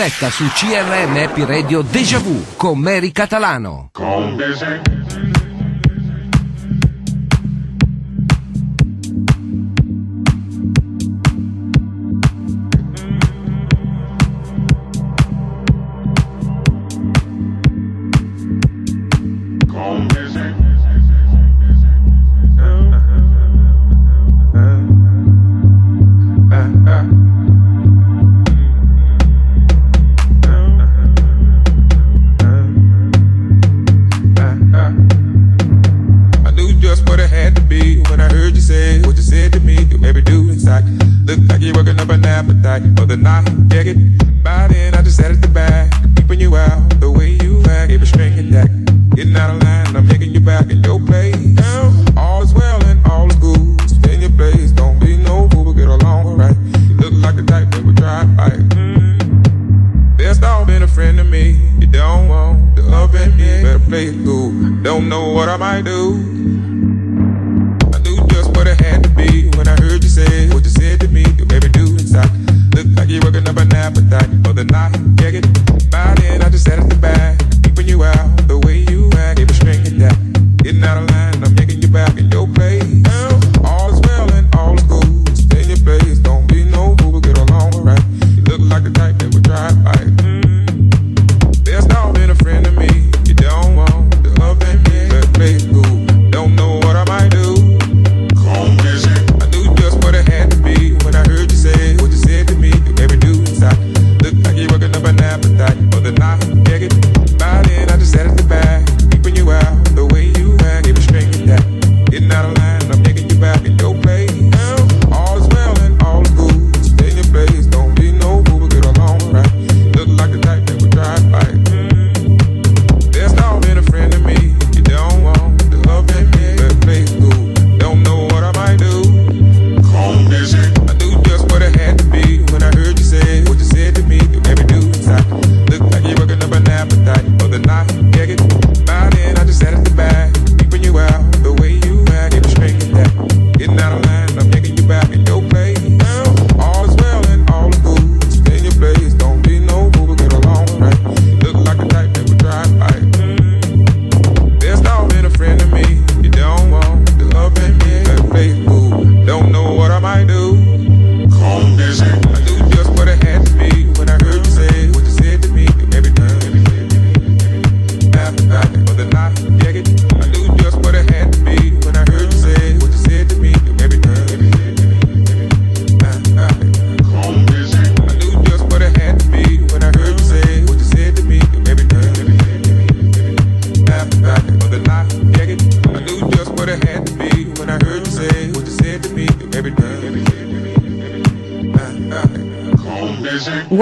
Diretta su CRM Happy Radio Deja Vu con Mary Catalano. Con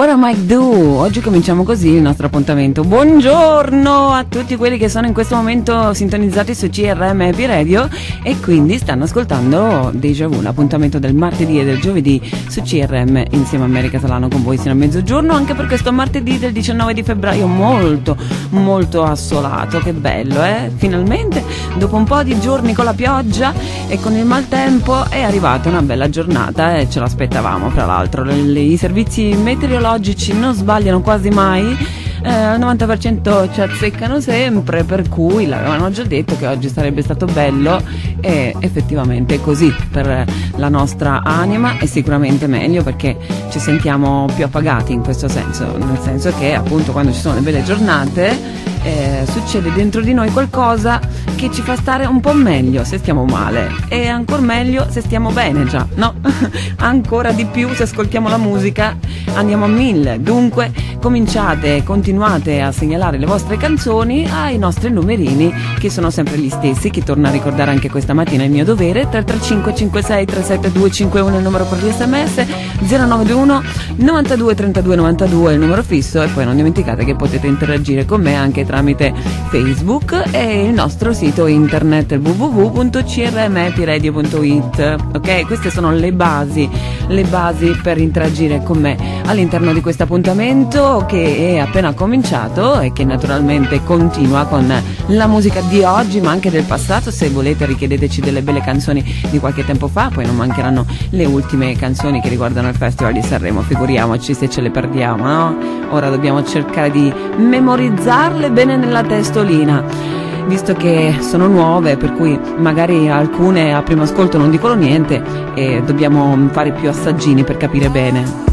oggi cominciamo così il nostro appuntamento. Buongiorno a tutti quelli che sono in questo momento sintonizzati su CRM Happy Radio e quindi stanno ascoltando Deja Vu, l'appuntamento del martedì e del giovedì su CRM insieme a Mary Catalano con voi sino a mezzogiorno, anche per questo martedì del 19 di febbraio molto molto assolato, che bello eh? Finalmente dopo un po' di giorni con la pioggia e con il maltempo è arrivata una bella giornata e ce l'aspettavamo fra l'altro. I servizi meteorologici non sbagliano quasi mai, eh, al 90% ci azzeccano sempre, per cui l'avevano già detto che oggi sarebbe stato bello e effettivamente è così per la nostra anima è sicuramente meglio perché ci sentiamo più appagati in questo senso, nel senso che appunto quando ci sono le belle giornate eh, succede dentro di noi qualcosa che ci fa stare un po' meglio se stiamo male e ancora meglio se stiamo bene già, no? ancora di più se ascoltiamo la musica andiamo a mille. Dunque cominciate, continuate a segnalare le vostre canzoni ai nostri numerini che sono sempre gli stessi, che torno a ricordare anche questa mattina il mio dovere, 335 56 372 51 è il numero per gli sms, 0921 92 32 92 è il numero fisso e poi non dimenticate che potete interagire con me anche tramite Facebook e il nostro sito internet www.crmepiradio.it. Ok, queste sono le basi, le basi per interagire con me all'interno di questo appuntamento che è appena cominciato e che naturalmente continua con la musica di oggi ma anche del passato. Se volete richiedeteci delle belle canzoni di qualche tempo fa, poi non mancheranno le ultime canzoni che riguardano il Festival di Sanremo, figuriamoci se ce le perdiamo, no? Ora dobbiamo cercare di memorizzarle bene nella testolina visto che sono nuove, per cui magari alcune a primo ascolto non dicono niente e dobbiamo fare più assaggini per capire bene.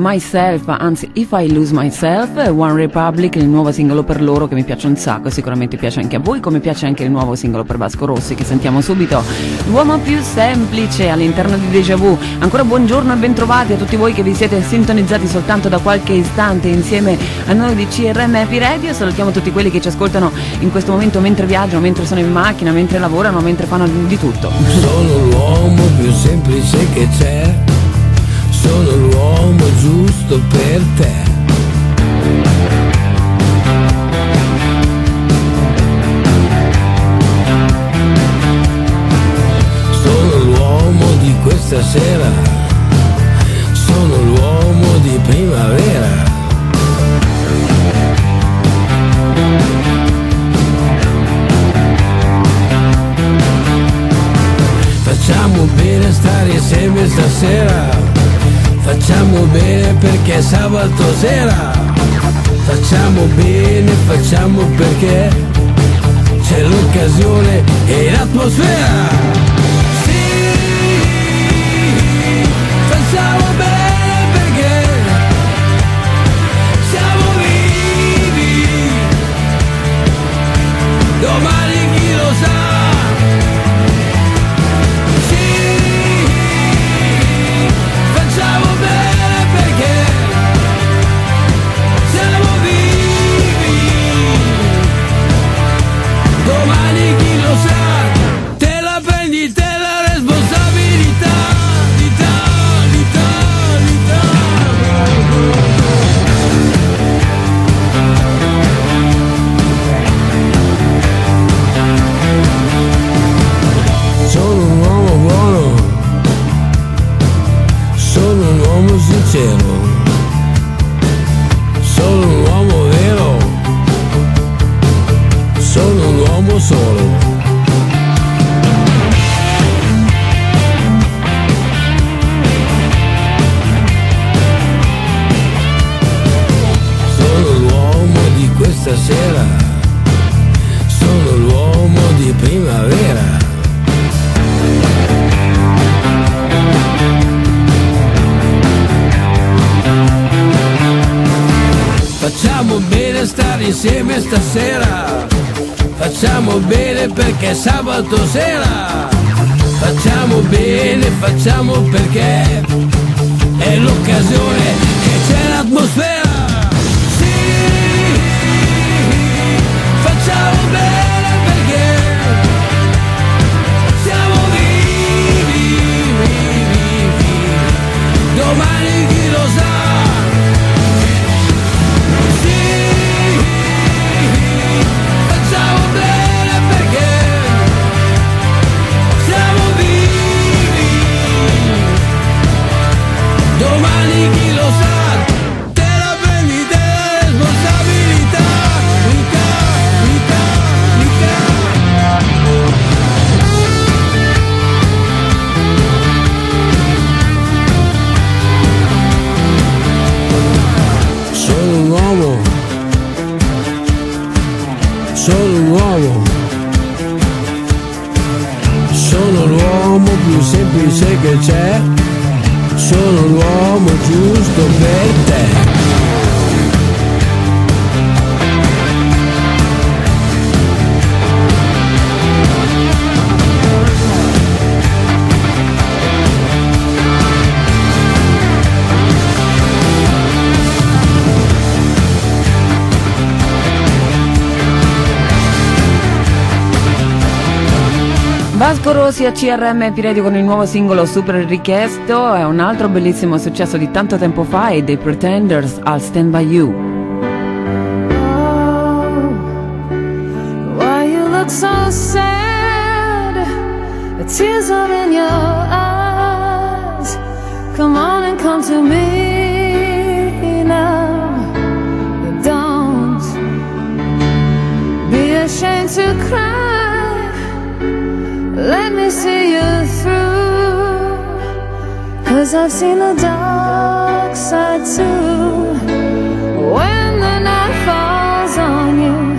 Myself, anzi If I Lose Myself, One Republic, il nuovo singolo per loro che mi piace un sacco, sicuramente piace anche a voi, come piace anche il nuovo singolo per Vasco Rossi che sentiamo subito. L'uomo più semplice all'interno di Deja Vu. Ancora buongiorno e bentrovati a tutti voi che vi siete sintonizzati soltanto da qualche istante insieme a noi di CRM Happy Radio. Salutiamo tutti quelli che ci ascoltano in questo momento mentre viaggiano, mentre sono in macchina, mentre lavorano, mentre fanno di tutto. Sono l'uomo più semplice che c'è sono l'uomo giusto per te. Sono l'uomo di questa sera, sono l'uomo di primavera. Facciamo bene stare insieme stasera perché sabato sera. Facciamo bene, facciamo perché C'è l'occasione e l'atmosfera uomo, sono l'uomo più semplice che c'è, sono l'uomo giusto per te. Vasco Rossi a CRM Piredio con il nuovo singolo Super Richiesto è un altro bellissimo successo di tanto tempo fa e dei Pretenders I'll Stand By You. Why you look so sad? The tears are in your eyes. Come on and come to me Cause I've seen the dark side too. When the night falls on you.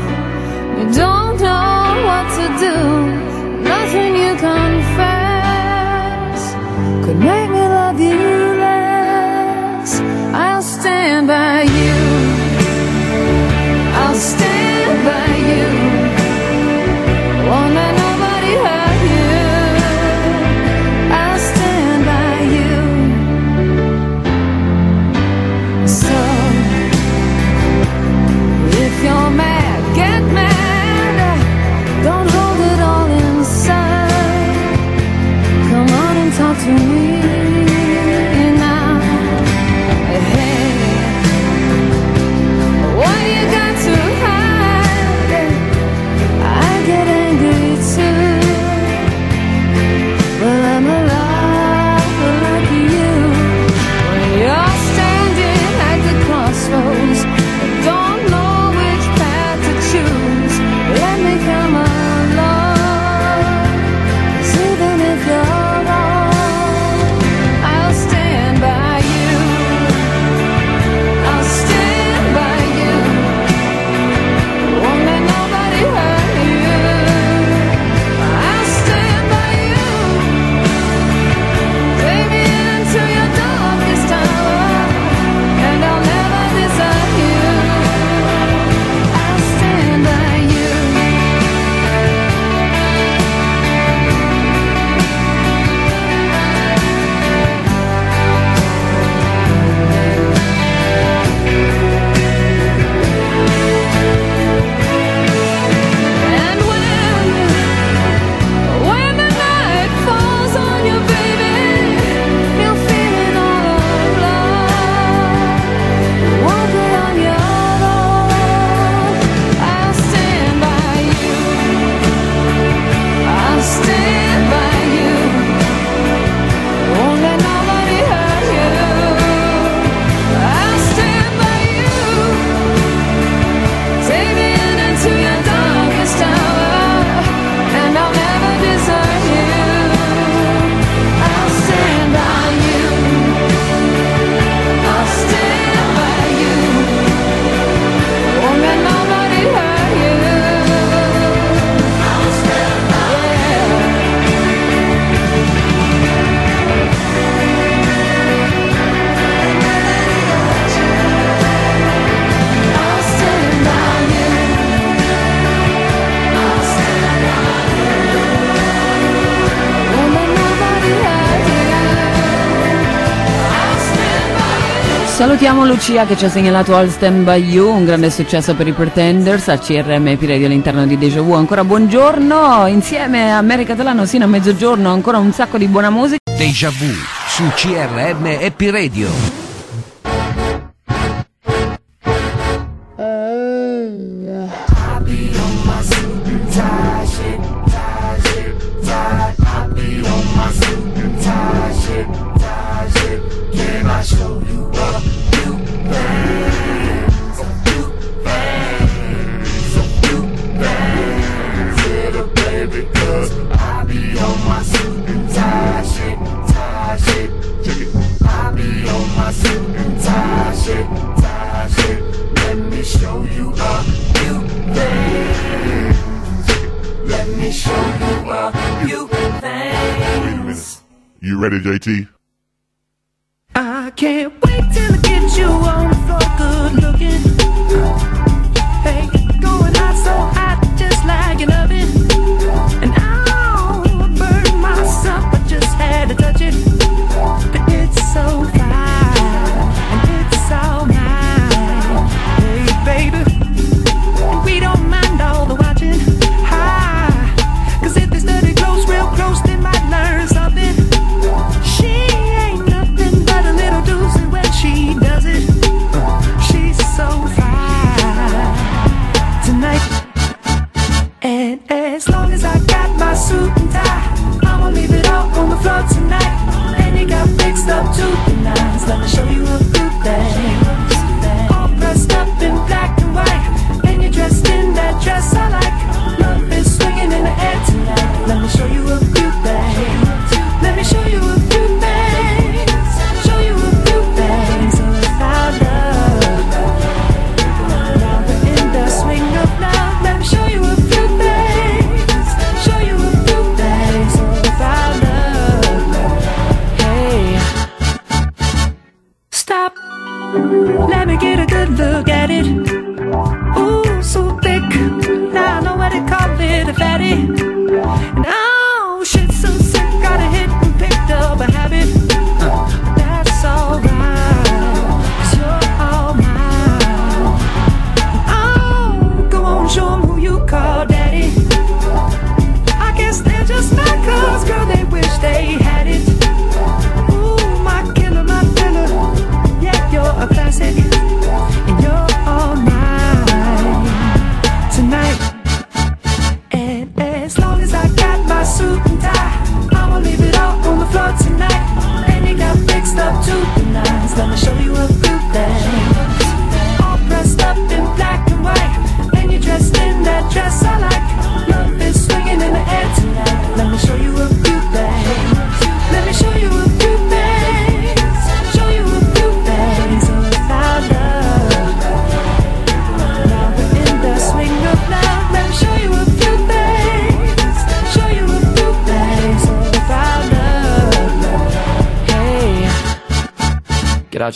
Salutiamo Lucia che ci ha segnalato All Stand By You, un grande successo per i Pretenders a CRM e Radio all'interno di Deja Vu. Ancora buongiorno, insieme a Mary Catalano sino a mezzogiorno, ancora un sacco di buona musica. Deja Vu su CRM Happy Radio.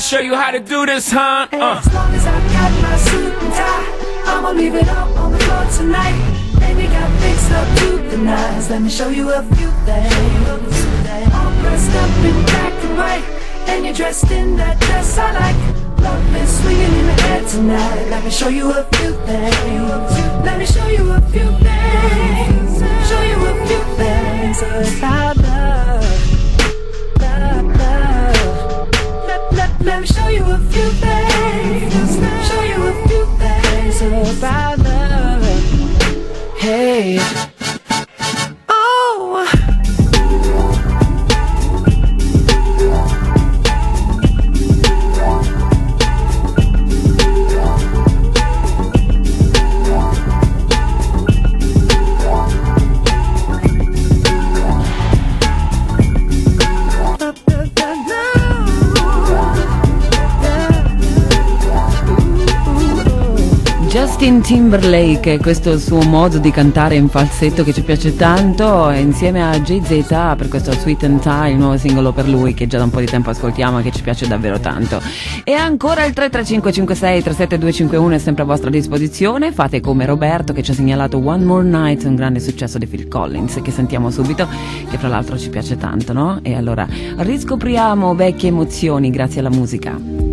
I'll show you how to do this, huh? Uh. As long as I got my suit and tie, I'ma leave it up on the floor tonight. And you got fixed up to the nines. Let me show you a few things. All dressed up in black and white, and you're dressed in that dress I like. Love is swinging in the air tonight. Let me show you a few things. Let me show you a few things. Show you a few things about you a few things. Show you a few things about Justin Timberlake, questo è il suo modo di cantare in falsetto che ci piace tanto, insieme a JZ per questo Sweet and Tie, il nuovo singolo per lui che già da un po' di tempo ascoltiamo e che ci piace davvero tanto. E ancora il 33556-37251 è sempre a vostra disposizione, fate come Roberto che ci ha segnalato One More Night, un grande successo di Phil Collins che sentiamo subito, che fra l'altro ci piace tanto, no? E allora riscopriamo vecchie emozioni grazie alla musica.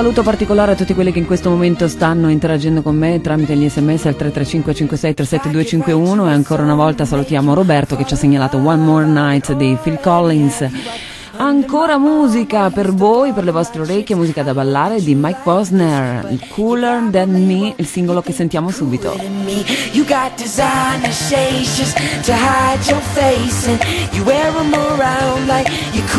saluto particolare a tutti quelli che in questo momento stanno interagendo con me tramite gli sms al 335 56 37251 e ancora una volta salutiamo Roberto che ci ha segnalato One More Night di Phil Collins. Ancora musica per voi, per le vostre orecchie, musica da ballare di Mike Posner, Cooler Than Me, il singolo che sentiamo subito. You got designer shades just to hide your face and you wear them around like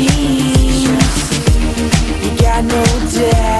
you got no doubt.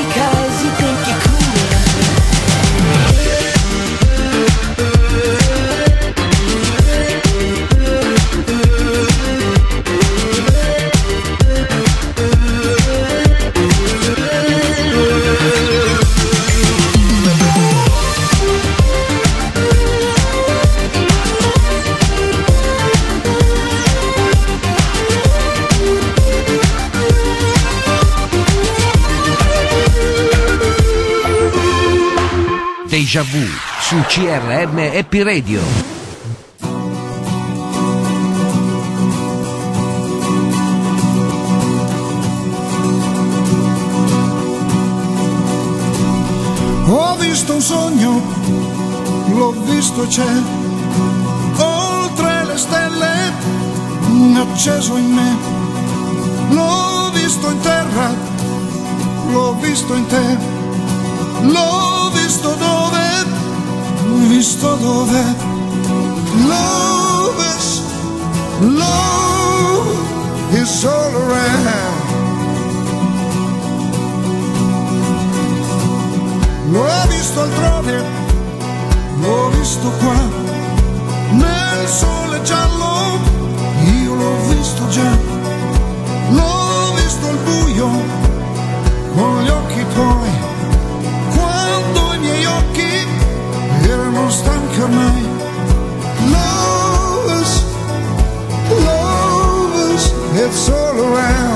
su CRM Happy Radio. Ho visto un sogno, l'ho visto c'è, oltre le stelle, acceso in me. L'ho visto in terra, l'ho visto in te, l'ho visto dove, visto dove. Love is, love is all around. L'ho visto altrove, l'ho visto qua, nel sole giallo, io l'ho visto già, around.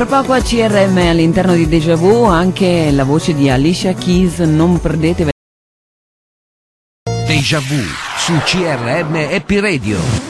Tra poco a CRM all'interno di Deja Vu anche la voce di Alicia Keys, non perdetevela. Deja Vu su CRM Happy Radio.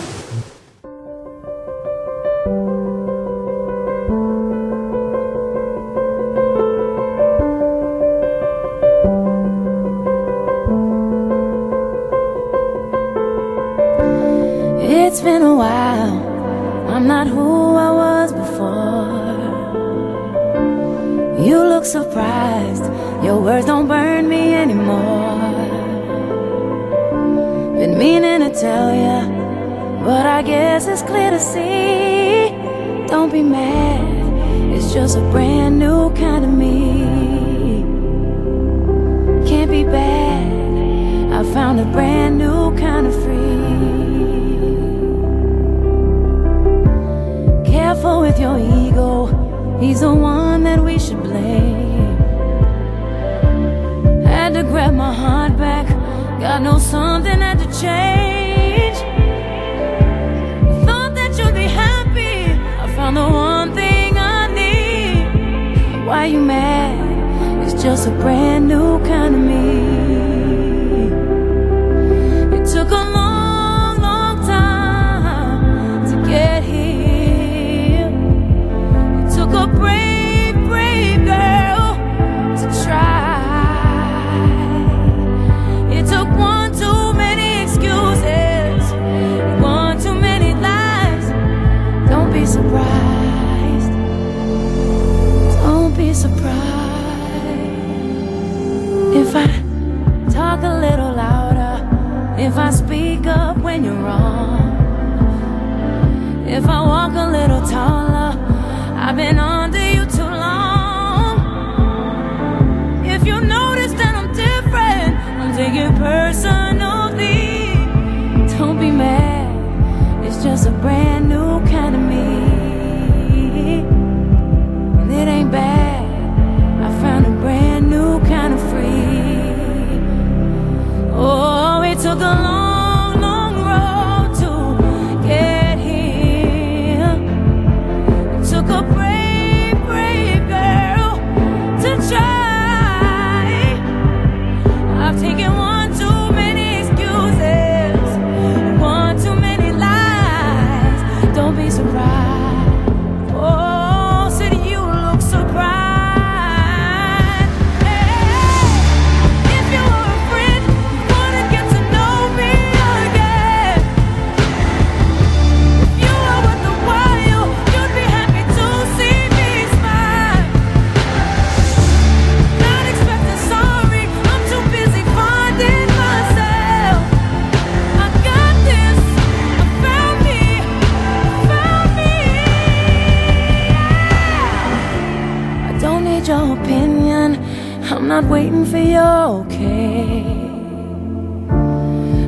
not waiting for your okay.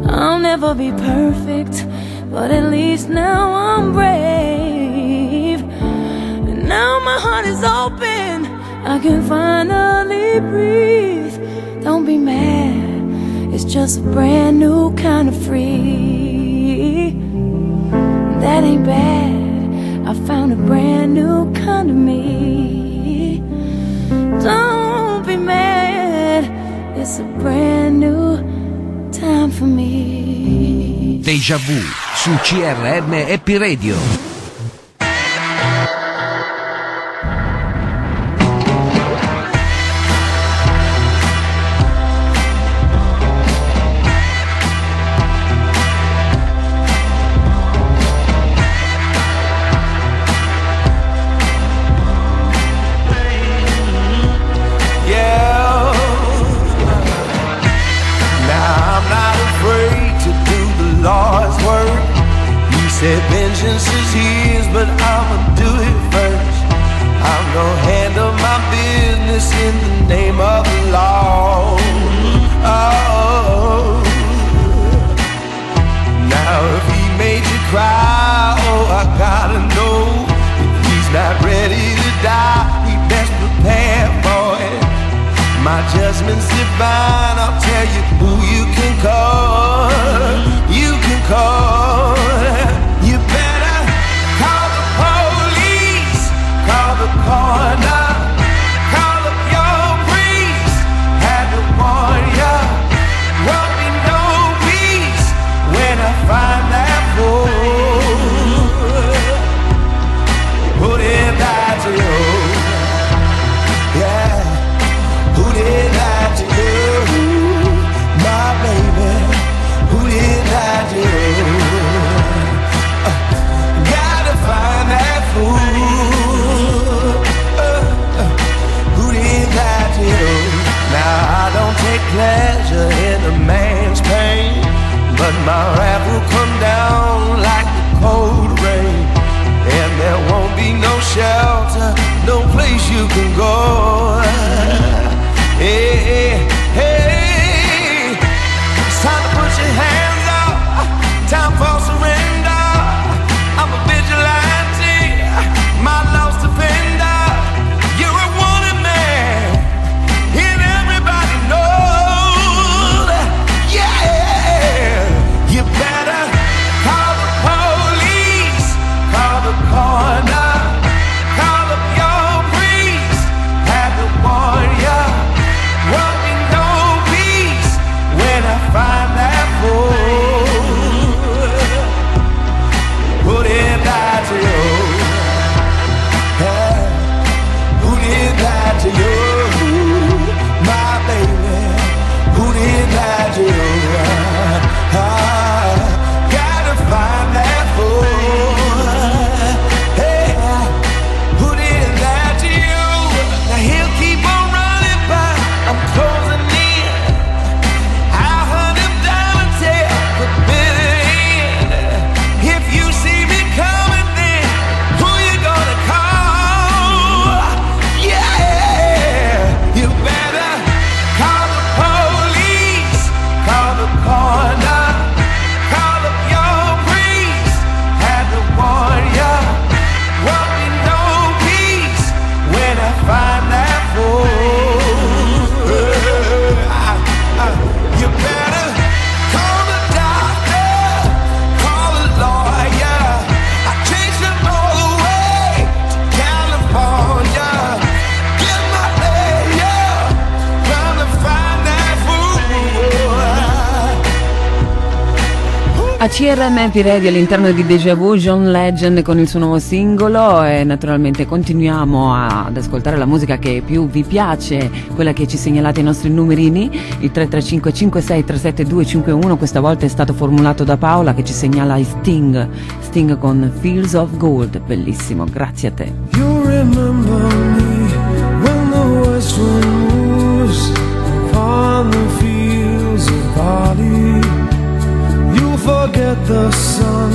I'll never be perfect, but at least now I'm brave. And now my heart is open, I can finally breathe. Don't be mad, it's just a brand new kind of free. That ain't bad, I found a brand new kind of me. brand new time for me. Deja vu su CRM Happy Radio. RMP Radio all'interno di Deja Vu, John Legend con il suo nuovo singolo e naturalmente continuiamo a, ad ascoltare la musica che più vi piace, quella che ci segnalate i nostri numerini, il 335 5637251 questa volta è stato formulato da Paola che ci segnala Sting, Sting con Fields of Gold, bellissimo, grazie a te. You remember me when the western moves upon the fields of bodies forget the sun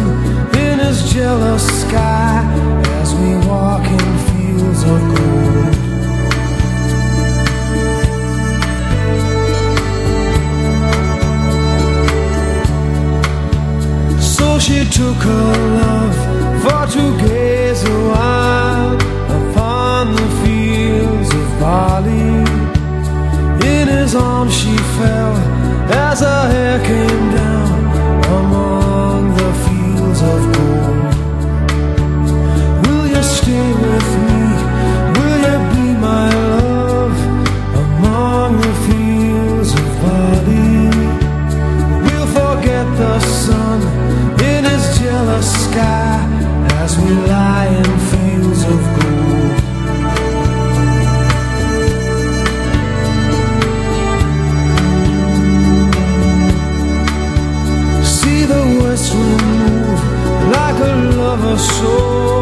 in his jealous sky as we walk in fields of gold. So she took her love for to gaze a while upon the fields of Bali. In his arms she fell as her hair came down. sky as we lie in fields of gold. See the west wind move like a lover's soul.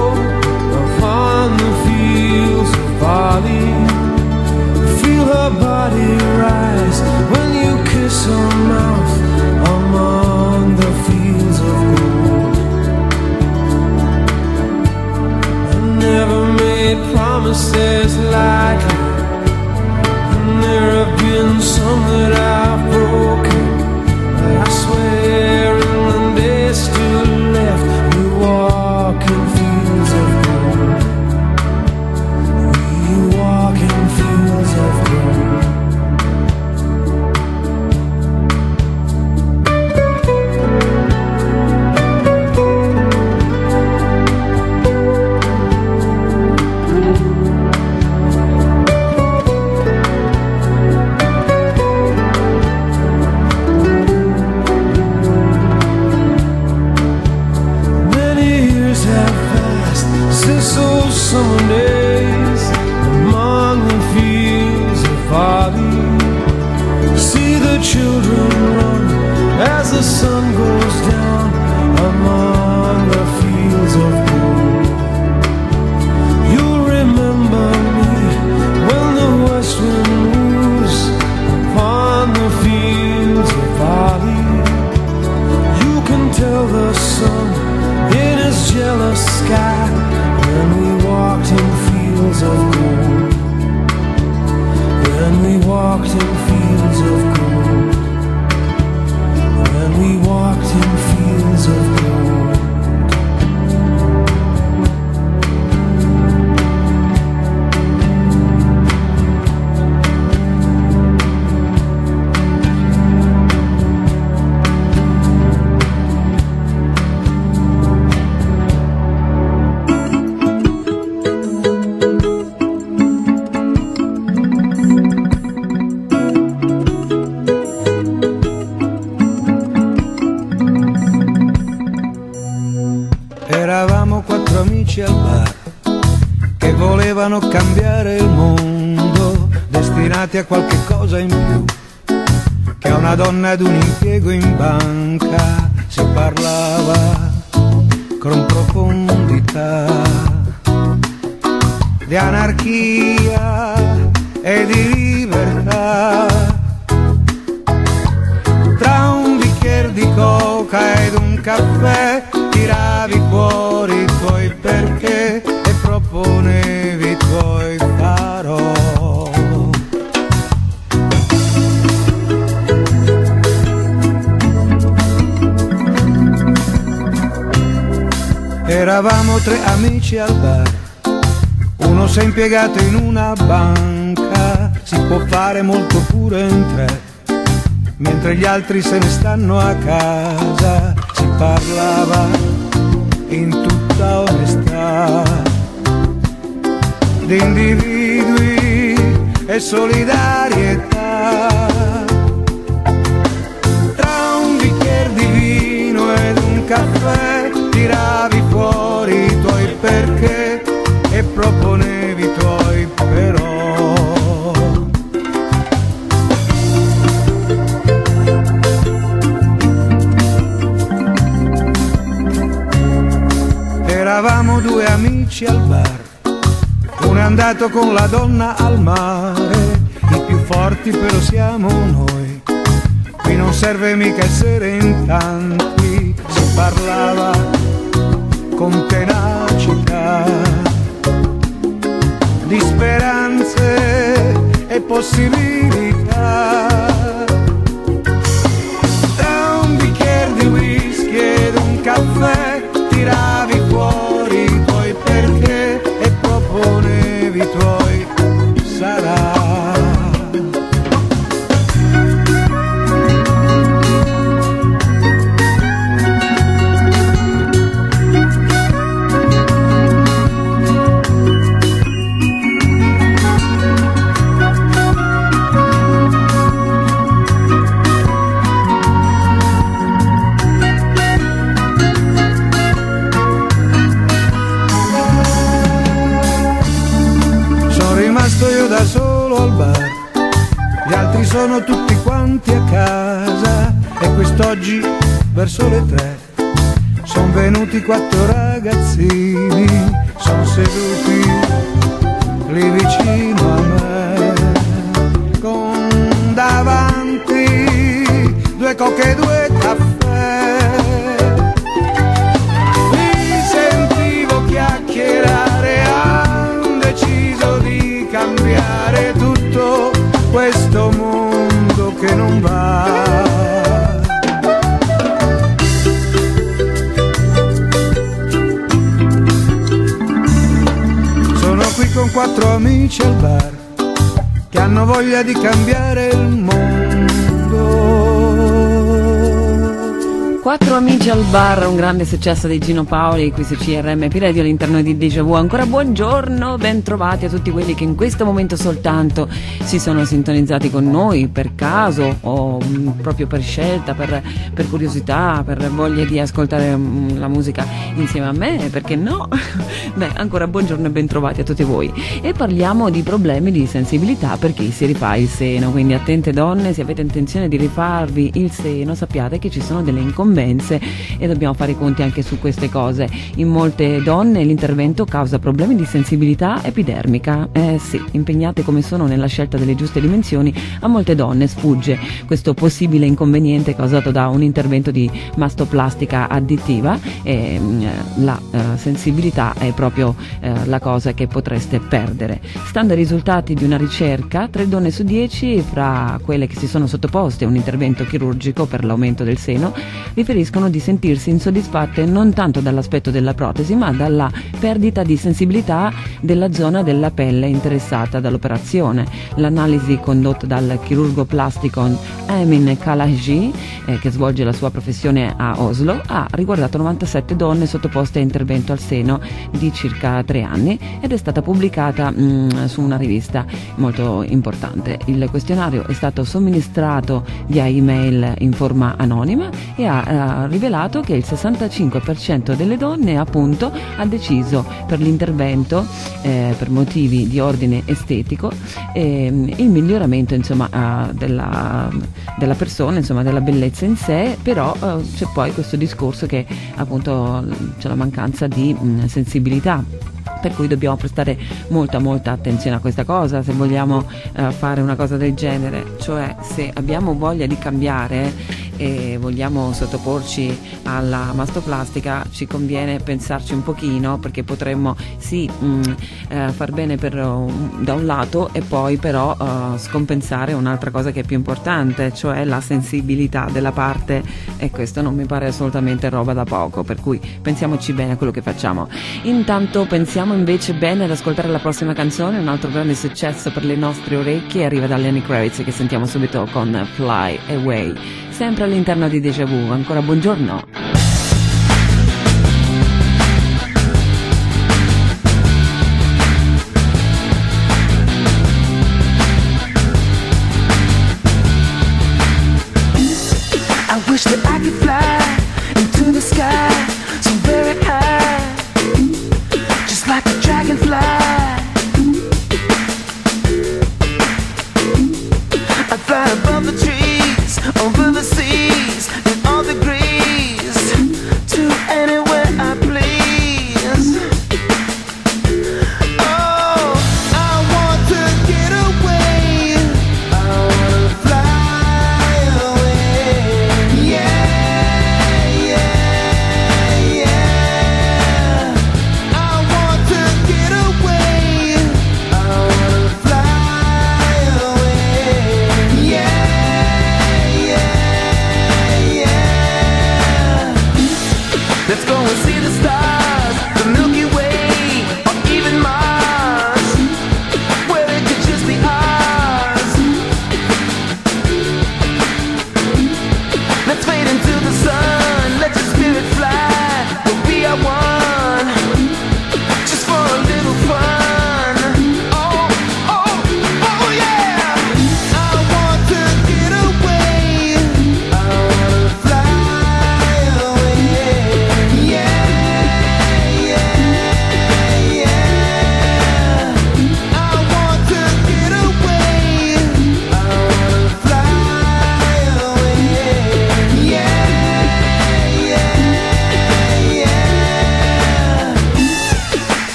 Impiegato in una banca, si può fare molto pure in tre mentre gli altri se ne stanno a casa, si parlava in tutta onestà di individui e solidarietà. Andato con la donna al mare, i più forti però siamo noi, qui non serve mica essere in tanti, si parlava con tenacità di speranze e possibilità. Tra un bicchiere di whisky ed un caffè tiravi sono tutti quanti a casa e quest'oggi verso le tre sono venuti quattro ragazzini, sono seduti lì vicino a me, con davanti due coche e due non va. Sono qui con quattro amici al bar che hanno voglia di cambiare il mondo. Quattro amici al bar, un grande successo di Gino Paoli qui su CRM Radio all'interno di Deja Vu. Ancora buongiorno, ben trovati a tutti quelli che in questo momento soltanto si sono sintonizzati con noi per caso o mh, proprio per scelta, per, per curiosità, per voglia di ascoltare mh, la musica insieme a me, perché no? Beh, ancora buongiorno e ben trovati a tutti voi. E parliamo di problemi di sensibilità per chi si rifà il seno, quindi attente donne, se avete intenzione di rifarvi il seno sappiate che ci sono delle incombenze e dobbiamo fare i conti anche su queste cose. In molte donne l'intervento causa problemi di sensibilità epidermica. Eh sì, impegnate come sono nella scelta delle giuste dimensioni, a molte donne sfugge questo possibile inconveniente causato da un intervento di mastoplastica additiva e mm, la eh, sensibilità è proprio eh, la cosa che potreste perdere. Stando ai risultati di una ricerca, 3 donne su 10 fra quelle che si sono sottoposte a un intervento chirurgico per l'aumento del seno riferiscono di sentirsi insoddisfatte non tanto dall'aspetto della protesi, ma dalla perdita di sensibilità della zona della pelle interessata dall'operazione. L'analisi condotta dal chirurgo plastico Emin Kalaji, eh, che svolge la sua professione a Oslo, ha riguardato 97 donne sottoposte a intervento al seno di circa 3 anni ed è stata pubblicata mh, su una rivista molto importante. Il questionario è stato somministrato via email in forma anonima e ha ha rivelato che il 65% delle donne appunto ha deciso per l'intervento eh, per motivi di ordine estetico ehm, il miglioramento insomma eh, della, della persona insomma della bellezza in sé però eh, c'è poi questo discorso che appunto c'è la mancanza di mh, sensibilità per cui dobbiamo prestare molta molta attenzione a questa cosa. Se vogliamo eh, fare una cosa del genere, cioè se abbiamo voglia di cambiare e vogliamo sottoporci alla mastoplastica ci conviene pensarci un pochino perché potremmo sì mh, eh, far bene per, um, da un lato e poi però uh, scompensare un'altra cosa che è più importante, cioè la sensibilità della parte e questo non mi pare assolutamente roba da poco, per cui pensiamoci bene a quello che facciamo. Intanto pensiamo invece bene ad ascoltare la prossima canzone, un altro grande successo per le nostre orecchie, arriva da Lenny Kravitz che sentiamo subito con Fly Away, sempre all'interno di Deja Vu. Ancora buongiorno.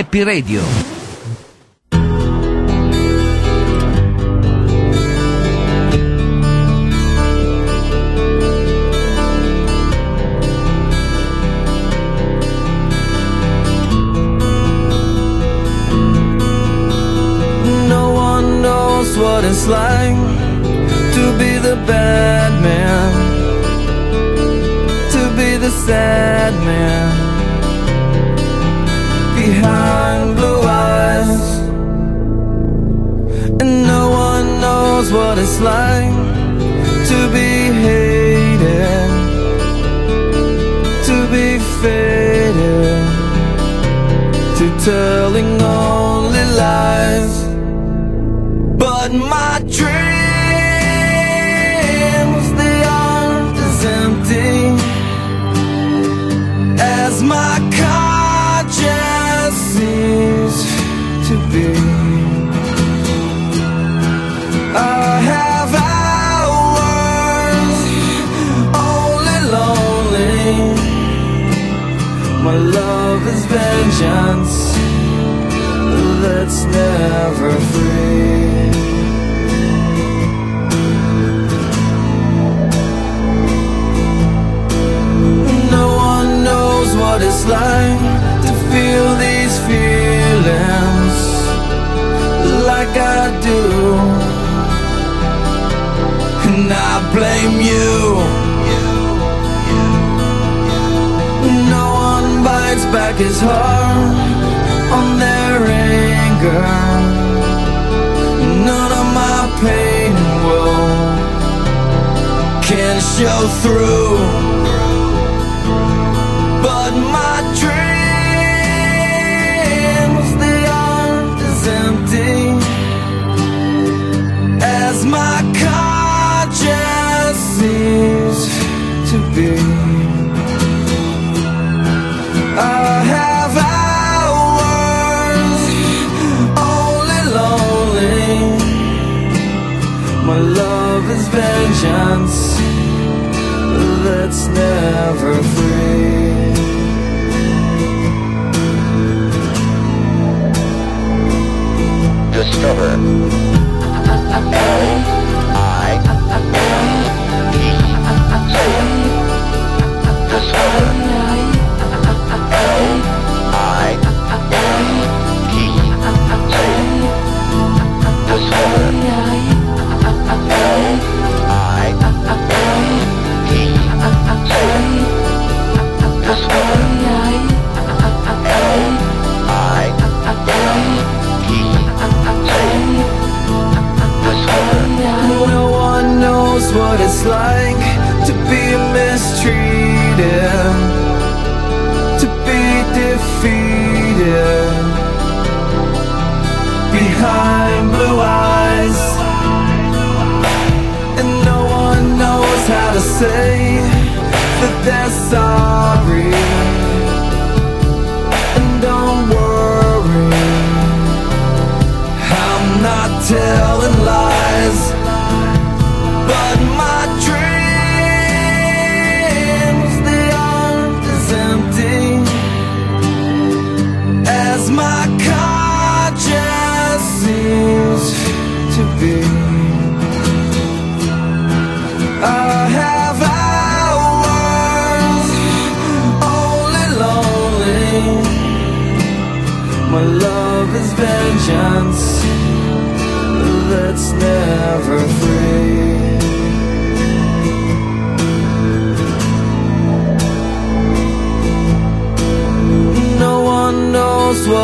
Happy Radio.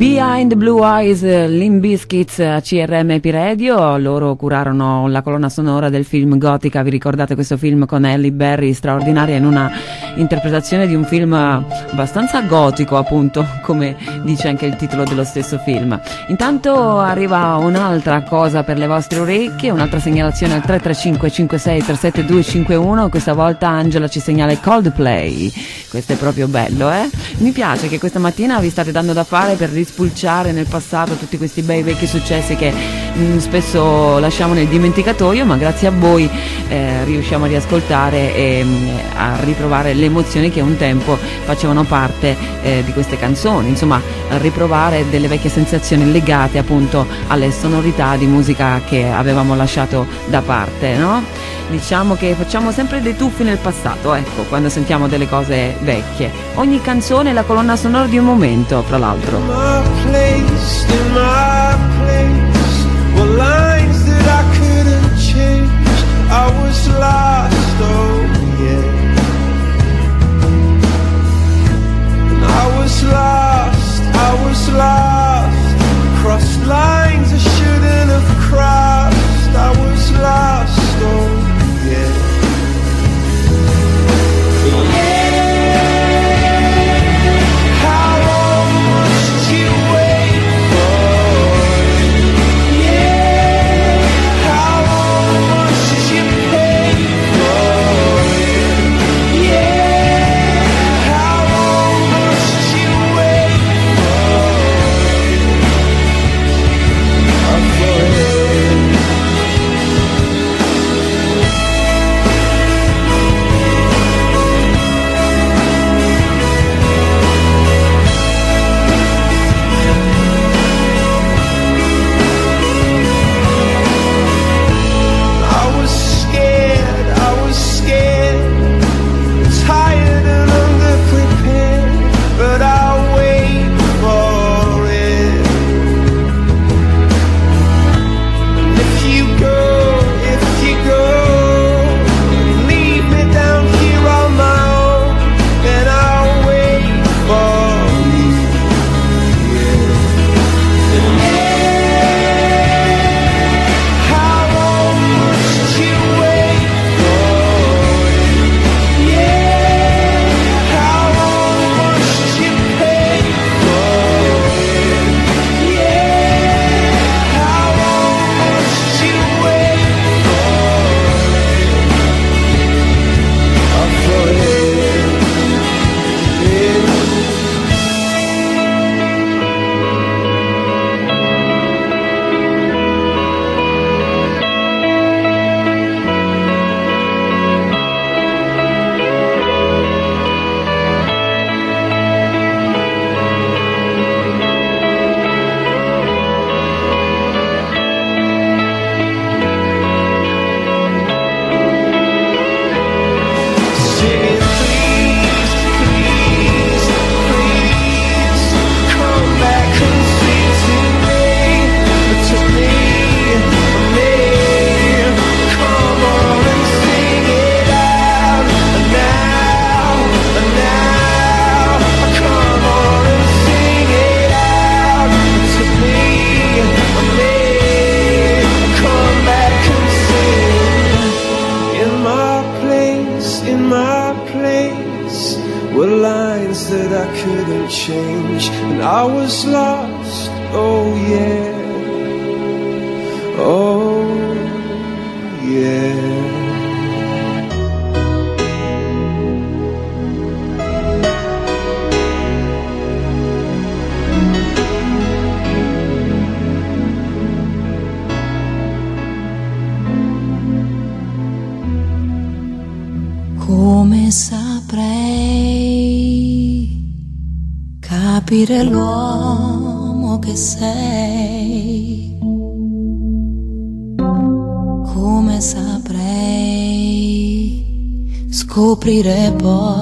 Behind Blue Eyes, Lim Biscuits, CRM EP loro curarono la colonna sonora del film Gotica, vi ricordate questo film con Ellie Berry, straordinaria in una interpretazione di un film abbastanza gotico appunto, come dice anche il titolo dello stesso film. Intanto arriva un'altra cosa per le vostre orecchie, un'altra segnalazione al 335 56 37251, questa volta Angela ci segnala Coldplay, questo è proprio bello eh? Mi piace che questa mattina vi state dando da fare per rispondere spulciare nel passato tutti questi bei vecchi successi che mh, spesso lasciamo nel dimenticatoio, ma grazie a voi eh, riusciamo a riascoltare e mh, a ritrovare le emozioni che un tempo facevano parte eh, di queste canzoni, insomma a riprovare delle vecchie sensazioni legate appunto alle sonorità di musica che avevamo lasciato da parte, no? Diciamo che facciamo sempre dei tuffi nel passato, ecco, quando sentiamo delle cose vecchie. Ogni canzone è la colonna sonora di un momento, fra l'altro. In my place were lines that I couldn't change. I was lost, oh yeah. I was lost, I was lost. Crossed lines I shouldn't have crossed. I was lost, oh prirepo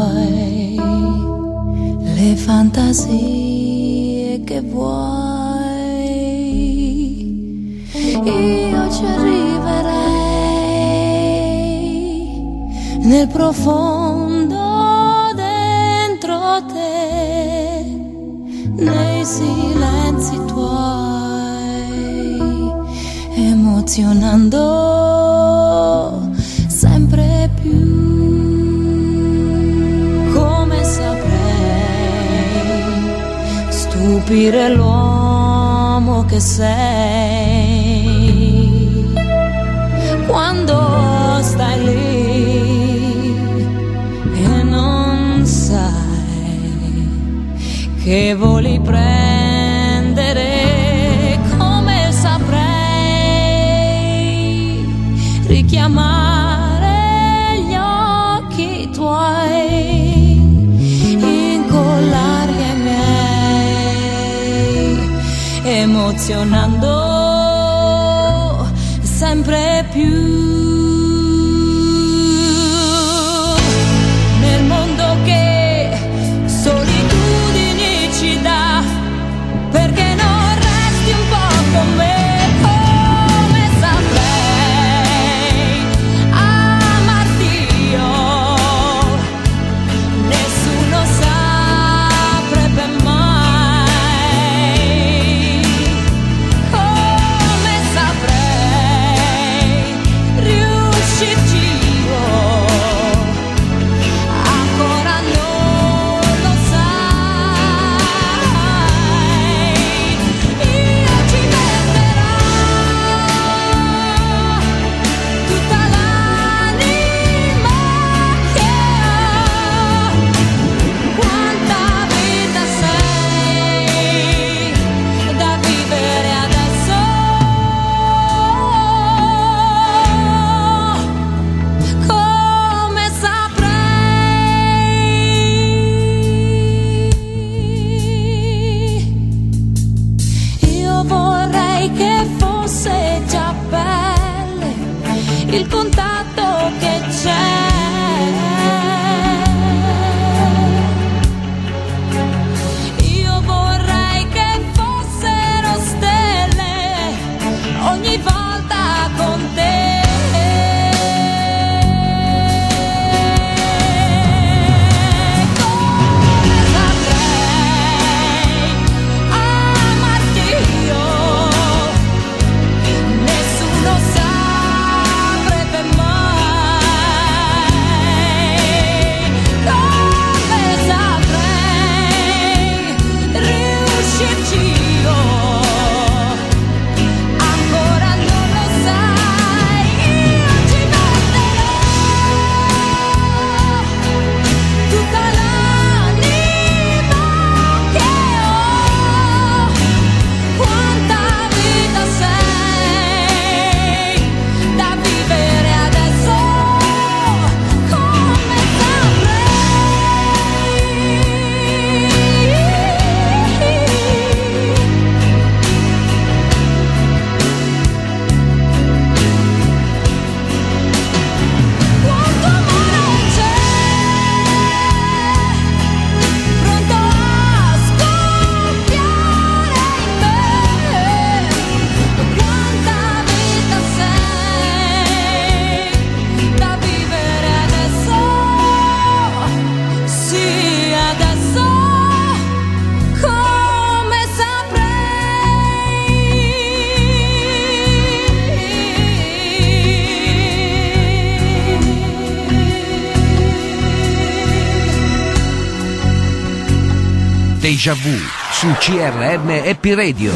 Deja Vu su CRM Happy Radio.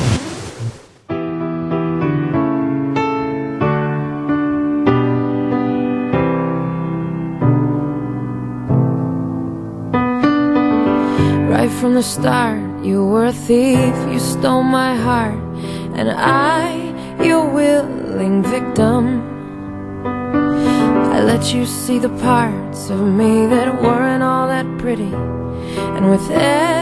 from the start You were a thief, you stole my heart And I, your willing victim I let you see the parts of me that weren't all that pretty And with every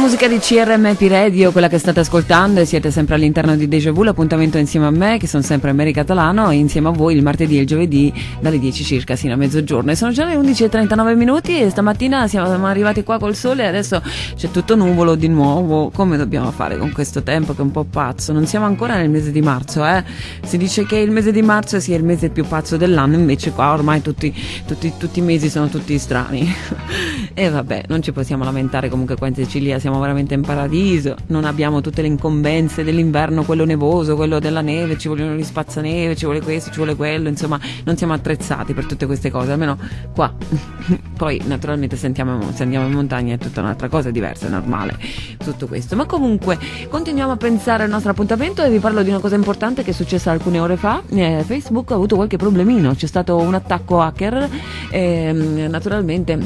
Musica di CRMP Radio, quella che state ascoltando e siete sempre all'interno di Deja Vu, l'appuntamento insieme a me, che sono sempre Mary Catalano, e insieme a voi il martedì e il giovedì dalle 10 circa sino a mezzogiorno. E sono già le 11.39 minuti e stamattina siamo arrivati qua col sole e adesso c'è tutto nuvolo di nuovo. Come dobbiamo fare con questo tempo che è un po' pazzo? Non siamo ancora nel mese di marzo, eh? Si dice che il mese di marzo sia il mese più pazzo dell'anno, invece qua ormai tutti, tutti, tutti i mesi sono tutti strani. e vabbè, non ci possiamo lamentare comunque qua in Sicilia, siamo veramente in paradiso, non abbiamo tutte le incombenze dell'inverno, quello nevoso, quello della neve, ci vogliono gli spazzaneve, ci vuole questo, ci vuole quello, insomma non siamo attrezzati per tutte queste cose, almeno qua. Poi naturalmente se andiamo, se andiamo in montagna è tutta un'altra cosa, è diversa, è normale tutto questo. Ma comunque continuiamo a pensare al nostro appuntamento e vi parlo di una cosa importante che è successa alcune ore fa. Eh, Facebook ha avuto qualche problemino, c'è stato un attacco hacker, ehm, naturalmente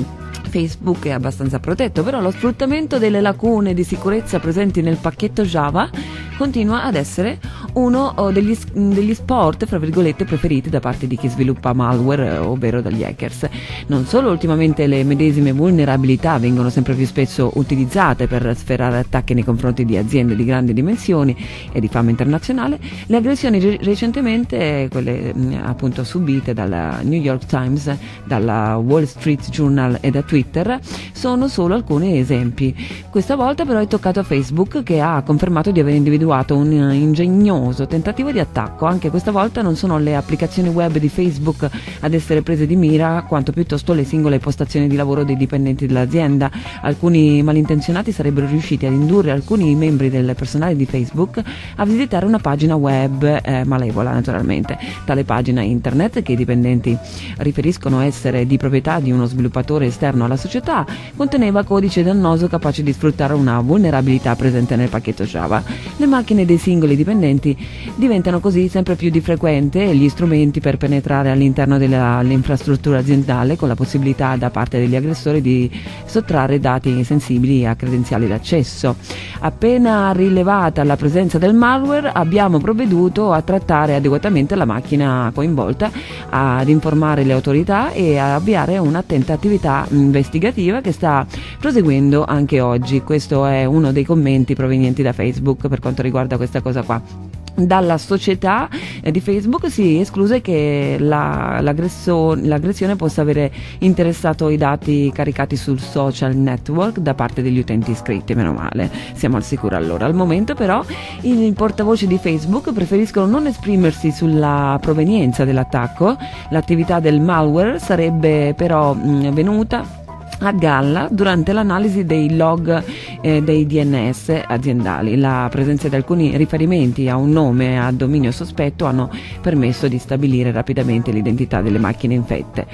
Facebook è abbastanza protetto, però lo sfruttamento delle lacune di sicurezza presenti nel pacchetto Java continua ad essere uno oh, degli, degli sport, fra virgolette, preferiti da parte di chi sviluppa malware, eh, ovvero dagli hackers. Non solo ultimamente le medesime vulnerabilità vengono sempre più spesso utilizzate per sferrare attacchi nei confronti di aziende di grandi dimensioni e di fama internazionale, le aggressioni re- recentemente, quelle mh, appunto subite dalla New York Times, dalla Wall Street Journal e da Twitter, sono solo alcuni esempi. Questa volta però è toccato a Facebook che ha confermato di aver individuato un eh, ingegnoso tentativo di attacco. Anche questa volta non sono le applicazioni web di Facebook ad essere prese di mira, quanto piuttosto le singole postazioni di lavoro dei dipendenti dell'azienda. Alcuni malintenzionati sarebbero riusciti ad indurre alcuni membri del personale di Facebook a visitare una pagina web eh, malevola, naturalmente. Tale pagina internet, che i dipendenti riferiscono essere di proprietà di uno sviluppatore esterno alla società, conteneva codice dannoso capace di sfruttare una vulnerabilità presente nel pacchetto Java. Le macchine dei singoli dipendenti diventano così sempre più di frequente gli strumenti per penetrare all'interno dell'infrastruttura aziendale con la possibilità da parte degli aggressori di sottrarre dati sensibili a credenziali d'accesso. Appena rilevata la presenza del malware abbiamo provveduto a trattare adeguatamente la macchina coinvolta, ad informare le autorità e a avviare un'attenta attività investigativa che sta proseguendo anche oggi. Questo è uno dei commenti provenienti da Facebook per quanto riguarda questa cosa qua. Dalla società eh, di Facebook si escluse che la- l'aggressione possa avere interessato i dati caricati sul social network da parte degli utenti iscritti, meno male, siamo al sicuro allora. Al momento però i portavoce di Facebook preferiscono non esprimersi sulla provenienza dell'attacco, l'attività del malware sarebbe però mh, venuta a galla durante l'analisi dei log eh, dei DNS aziendali. La presenza di alcuni riferimenti a un nome a dominio sospetto hanno permesso di stabilire rapidamente l'identità delle macchine infette.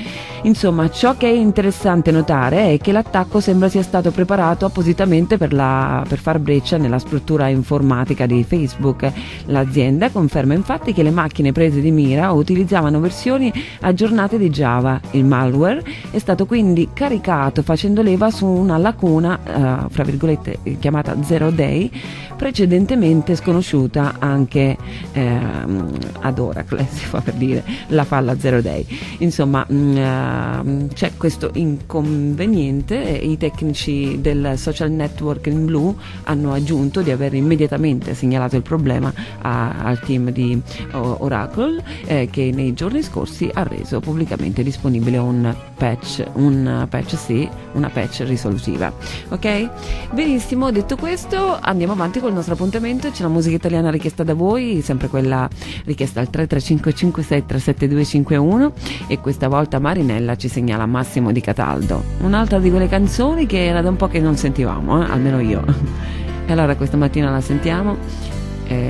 Insomma, ciò che è interessante notare è che l'attacco sembra sia stato preparato appositamente per, la- per far breccia nella struttura informatica di Facebook. L'azienda conferma infatti che le macchine prese di mira utilizzavano versioni aggiornate di Java. Il malware è stato quindi caricato facendo leva su una lacuna, eh, fra virgolette, chiamata Zero Day, precedentemente sconosciuta anche ehm, ad Oracle, si fa per dire, la falla Zero Day. Insomma, mm, ehm, c'è questo inconveniente i tecnici del social network in blu hanno aggiunto di aver immediatamente segnalato il problema a- al team di Oracle eh, che nei giorni scorsi ha reso pubblicamente disponibile un patch, un patch sì, una patch risolutiva. Ok? Benissimo, detto questo, andiamo avanti col nostro appuntamento. C'è la musica italiana richiesta da voi, sempre quella richiesta al 33556372251 e questa volta Marinella ci segnala Massimo di Cataldo. Un'altra di quelle canzoni che era da un po' che non sentivamo, eh, almeno io. E allora questa mattina la sentiamo.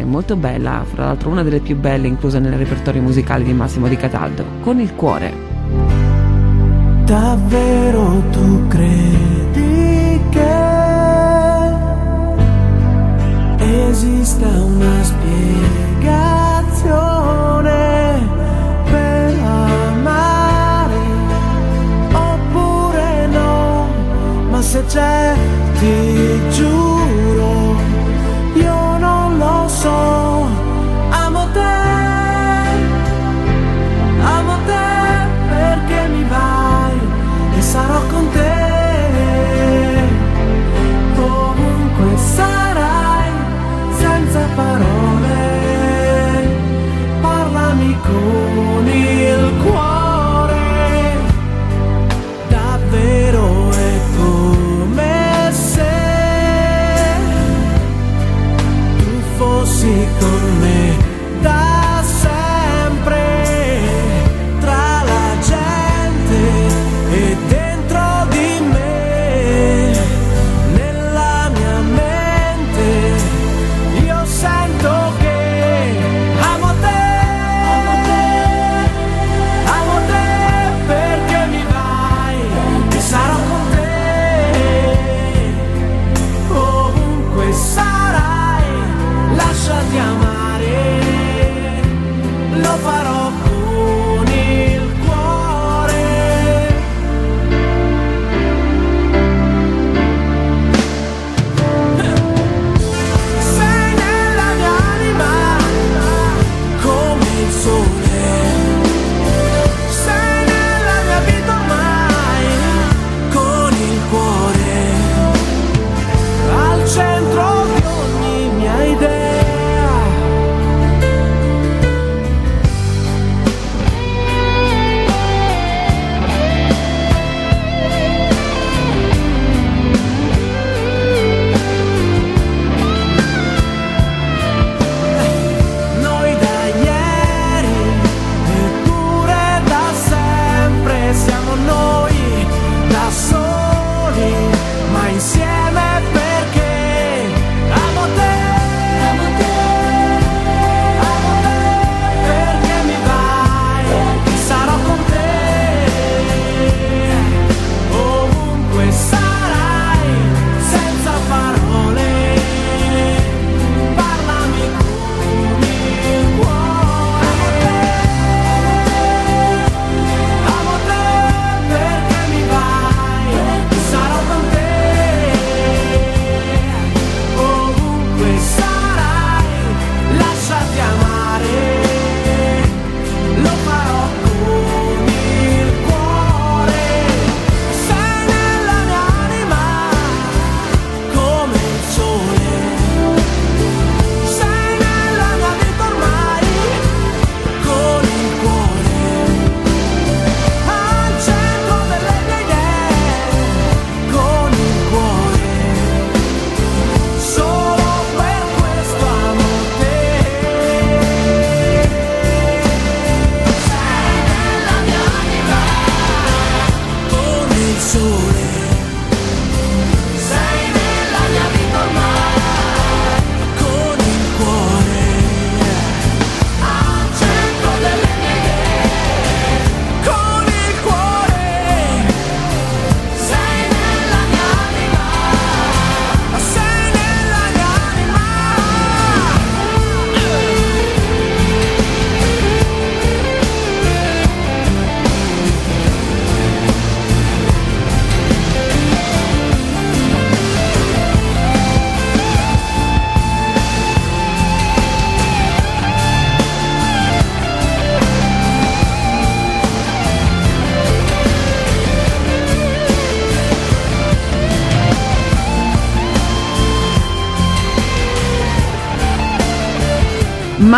Molto bella, fra l'altro una delle più belle incluse nel repertorio musicale di Massimo di Cataldo, con il cuore. Davvero tu credi che esista una spiegazione per amare oppure no? Ma se c'è ti giuro io non lo so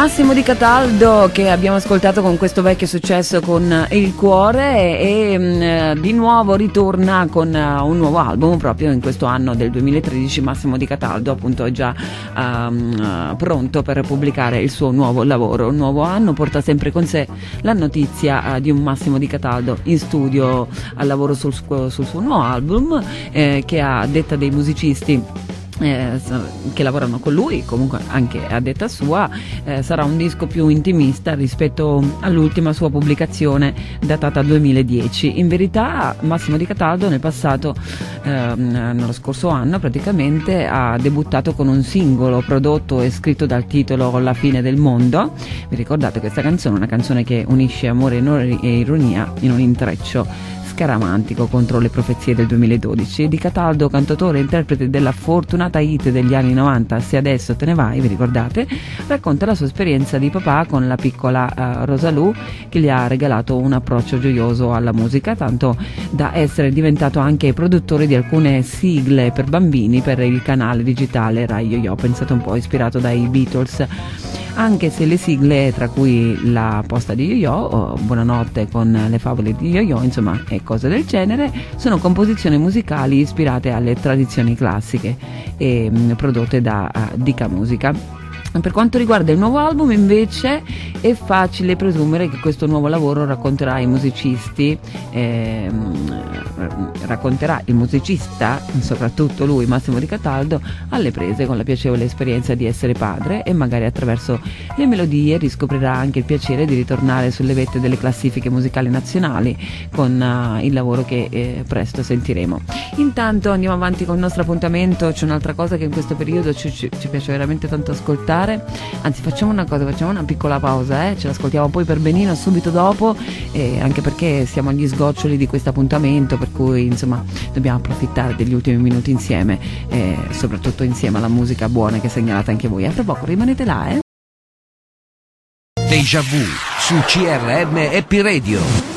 Massimo Di Cataldo che abbiamo ascoltato con questo vecchio successo con Il Cuore e, mm, eh, di nuovo ritorna con eh, un nuovo album proprio in questo anno del 2013 Massimo Di Cataldo appunto è già eh, pronto per pubblicare il suo nuovo lavoro. Un nuovo anno porta sempre con sé la notizia eh, di un Massimo Di Cataldo in studio al lavoro sul, sul suo nuovo album eh, che a detta dei musicisti eh, che lavorano con lui, comunque anche a detta sua, eh, sarà un disco più intimista rispetto all'ultima sua pubblicazione datata 2010. In verità Massimo Di Cataldo nel passato, ehm, nello scorso anno praticamente, ha debuttato con un singolo prodotto e scritto dal titolo La fine del mondo. Vi ricordate questa canzone? Una canzone che unisce amore e ironia in un intreccio scaramantico contro le profezie del 2012 di Cataldo, cantautore e interprete della fortunata hit degli anni 90 Se adesso te ne vai, vi ricordate? Racconta la sua esperienza di papà con la piccola eh, Rosalù che gli ha regalato un approccio gioioso alla musica, tanto da essere diventato anche produttore di alcune sigle per bambini per il canale digitale Rai Yo-Yo, pensate un po' ispirato dai Beatles anche se le sigle, tra cui la posta di Yo-Yo, o Buonanotte con le favole di Yo-Yo, insomma, e cose del genere, sono composizioni musicali ispirate alle tradizioni classiche e prodotte da eh, Dica Musica. Per quanto riguarda il nuovo album invece è facile presumere che questo nuovo lavoro racconterà i musicisti, ehm, racconterà il musicista, soprattutto lui Massimo Di Cataldo, alle prese con la piacevole esperienza di essere padre e magari attraverso le melodie riscoprirà anche il piacere di ritornare sulle vette delle classifiche musicali nazionali con eh, il lavoro che eh, presto sentiremo. Intanto andiamo avanti con il nostro appuntamento, c'è un'altra cosa che in questo periodo ci, ci- ci piace veramente tanto ascoltare, anzi facciamo una cosa, facciamo una piccola pausa, eh? ce l'ascoltiamo poi per benino subito dopo, eh, anche perché siamo agli sgoccioli di questo appuntamento, per cui insomma dobbiamo approfittare degli ultimi minuti insieme, eh, soprattutto insieme alla musica buona che segnalate anche voi. A tra poco rimanete là, eh? Deja vu su CRM Happy Radio.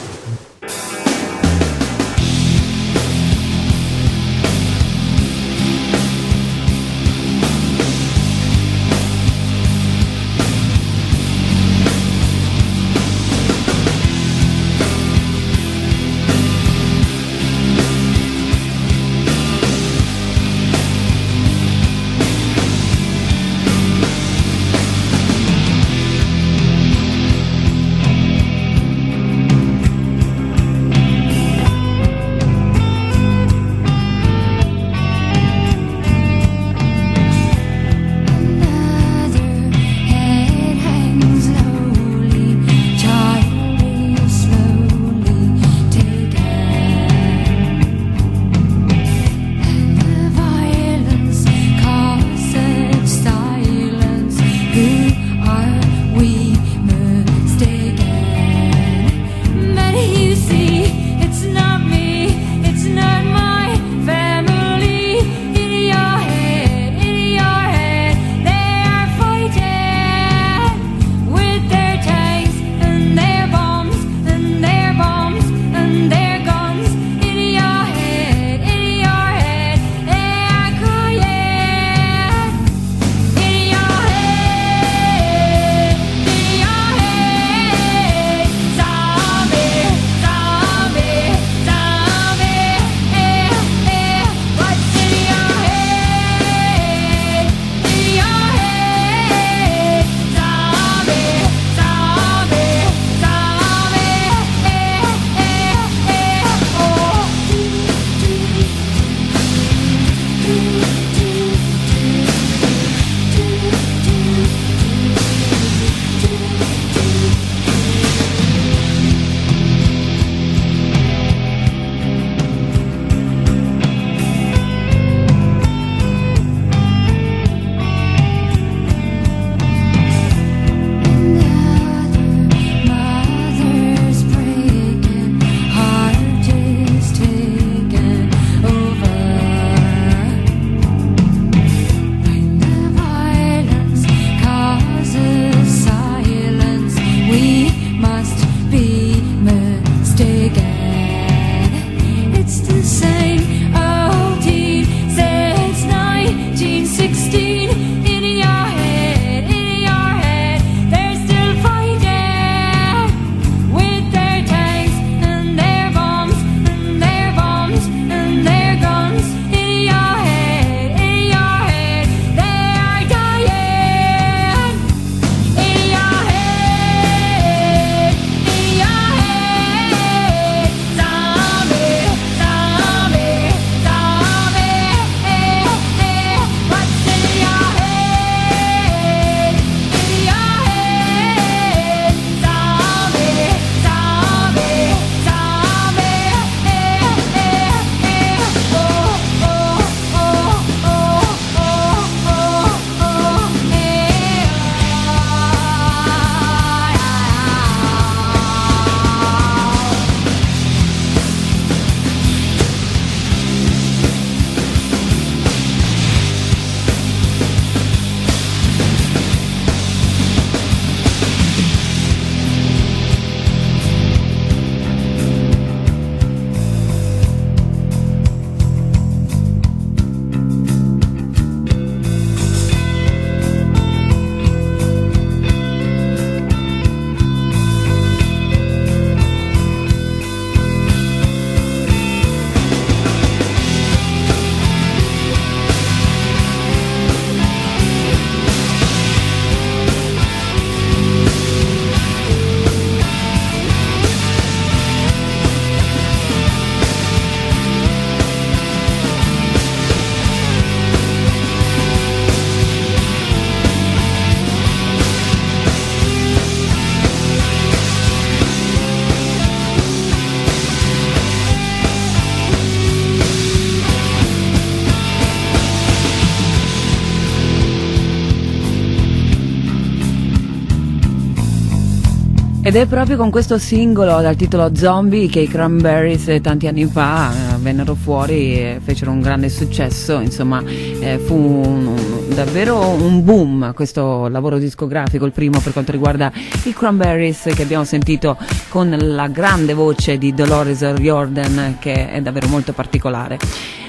Ed è proprio con questo singolo dal titolo Zombie che i Cranberries eh, tanti anni fa eh, vennero fuori e fecero un grande successo, insomma eh, fu un- un- davvero un boom questo lavoro discografico, il primo per quanto riguarda i Cranberries che abbiamo sentito con la grande voce di Dolores O'Riordan che è davvero molto particolare.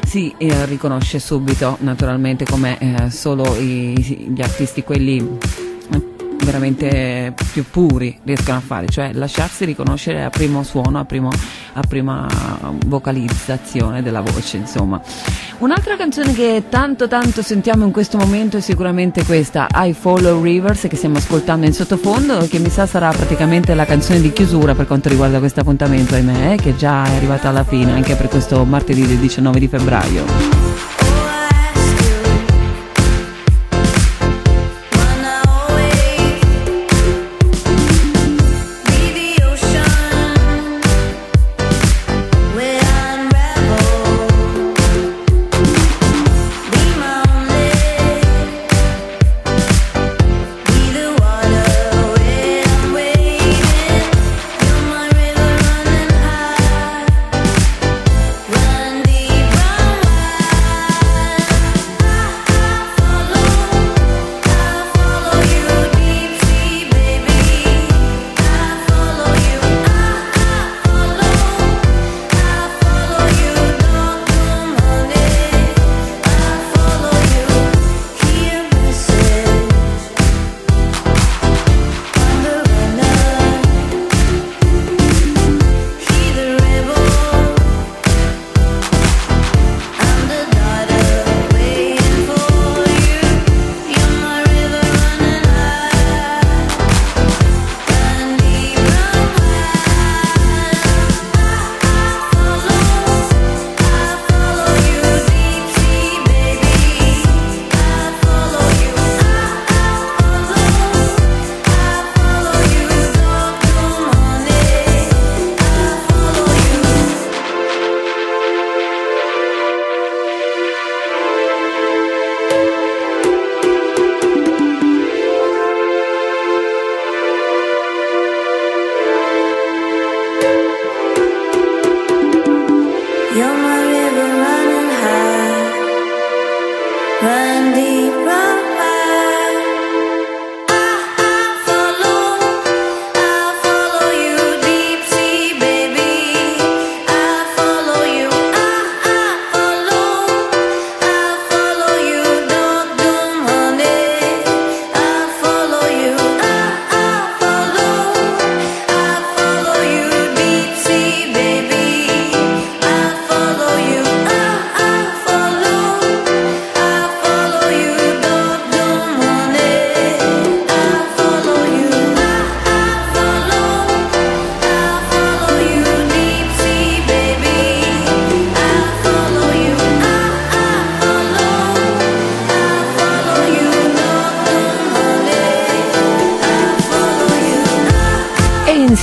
Si eh, riconosce subito naturalmente come eh, solo i- gli artisti quelli veramente più puri riescono a fare, cioè lasciarsi riconoscere a primo suono, a, primo- a prima vocalizzazione della voce, insomma. Un'altra canzone che tanto tanto sentiamo in questo momento è sicuramente questa, I Follow Rivers, che stiamo ascoltando in sottofondo, che mi sa sarà praticamente la canzone di chiusura per quanto riguarda questo appuntamento, ahimè, eh, che già è arrivata alla fine, anche per questo martedì del 19 di febbraio.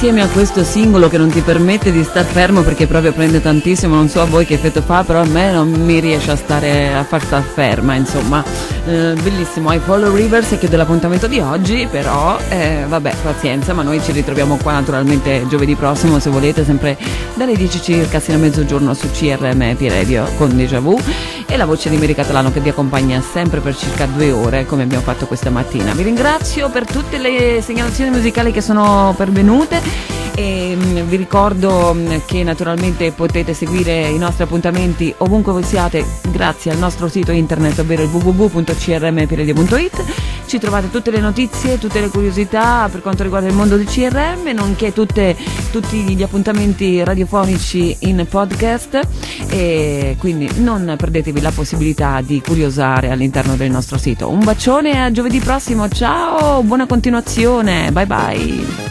Insieme a questo singolo che non ti permette di star fermo perché proprio prende tantissimo, non so a voi che effetto fa, però a me non mi riesce a stare a far star ferma, insomma. Eh, bellissimo, I Follow Rivers e chiude l'appuntamento di oggi, però eh, vabbè, pazienza, ma noi ci ritroviamo qua naturalmente giovedì prossimo se volete, sempre dalle 10 circa sino a mezzogiorno su CRM Radio con Deja Vu e la voce di Meri Catalano che vi accompagna sempre per circa due ore come abbiamo fatto questa mattina. Vi ringrazio per tutte le segnalazioni musicali che sono pervenute e mm, vi ricordo mm, che naturalmente potete seguire i nostri appuntamenti ovunque voi siate grazie al nostro sito internet ovvero il www.crmpiredio.it ci trovate tutte le notizie, tutte le curiosità per quanto riguarda il mondo del CRM nonché tutte- tutti gli appuntamenti radiofonici in podcast e quindi non perdetevi la possibilità di curiosare all'interno del nostro sito. Un bacione a giovedì prossimo. Ciao buona continuazione. Bye bye